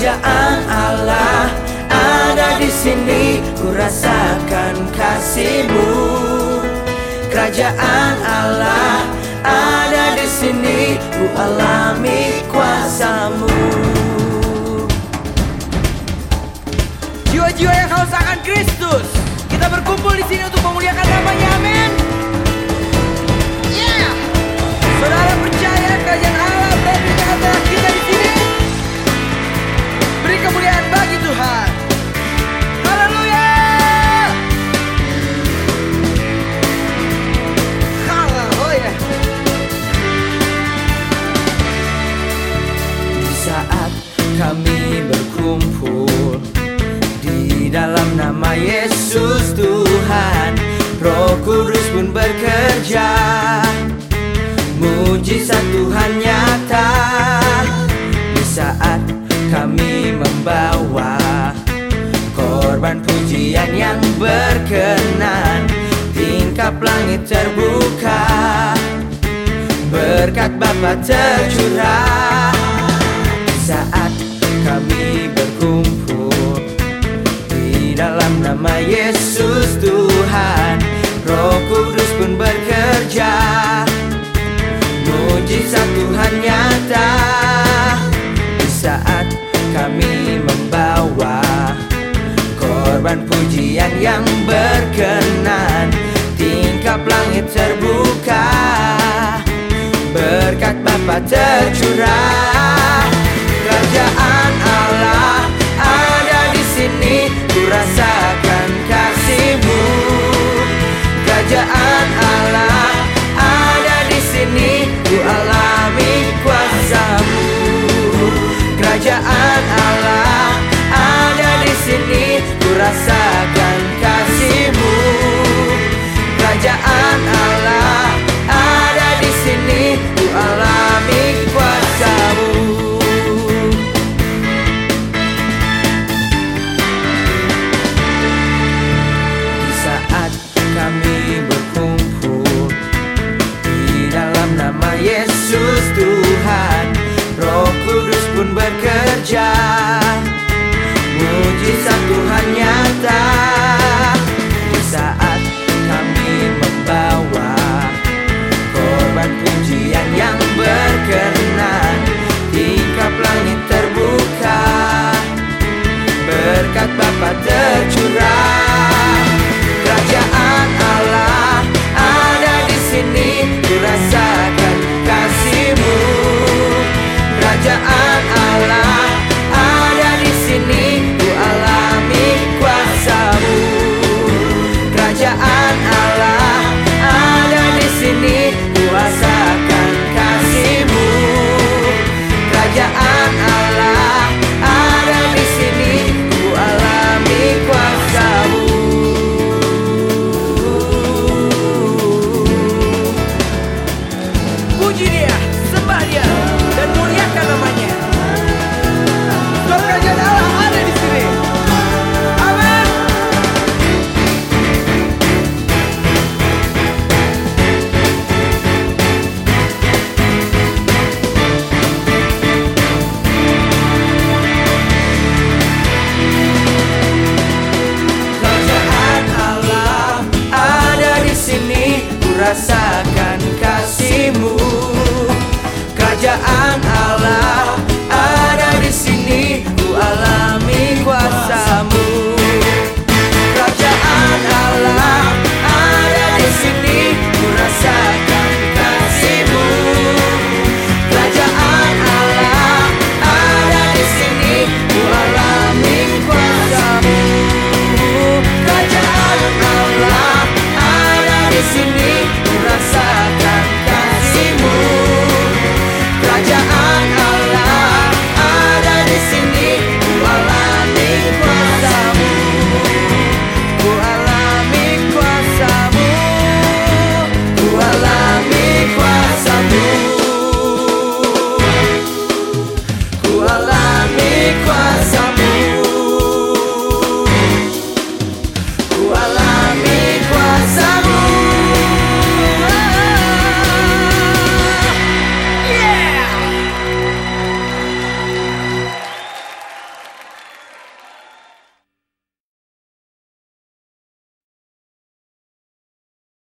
Kerajaan Allah ada di sini Ku rasakan kasihmu. Kerajaan Allah ada di sini Ku alami kuasamu. Jiwa-jiwa yang haus akan Kristus Kita berkumpul di sini untuk memuliakan namanya Tuhan. Roh Kudus pun bekerja. Mujizat Tuhan nyata. Di saat kami membawa Korban pujian yang berkenan Tingkap langit terbuka. Berkat Bapa tercurah. Saat kami Di dalam nama Yesus Tuhan. Roh Kudus pun bekerja. Mujizat Tuhan nyata. Di saat kami membawa Korban pujian yang berkenan Tingkap langit terbuka. Berkat Bapa tercurah aja bekerja Mujizat Tuhan nyata Di saat kami membawa Korban pujian yang berkenan. Tingkap langit terbuka Berkat Bapa tercurah. Kerajaan Allah ada di sini Kurasakan kasihmu. Kerajaan Allah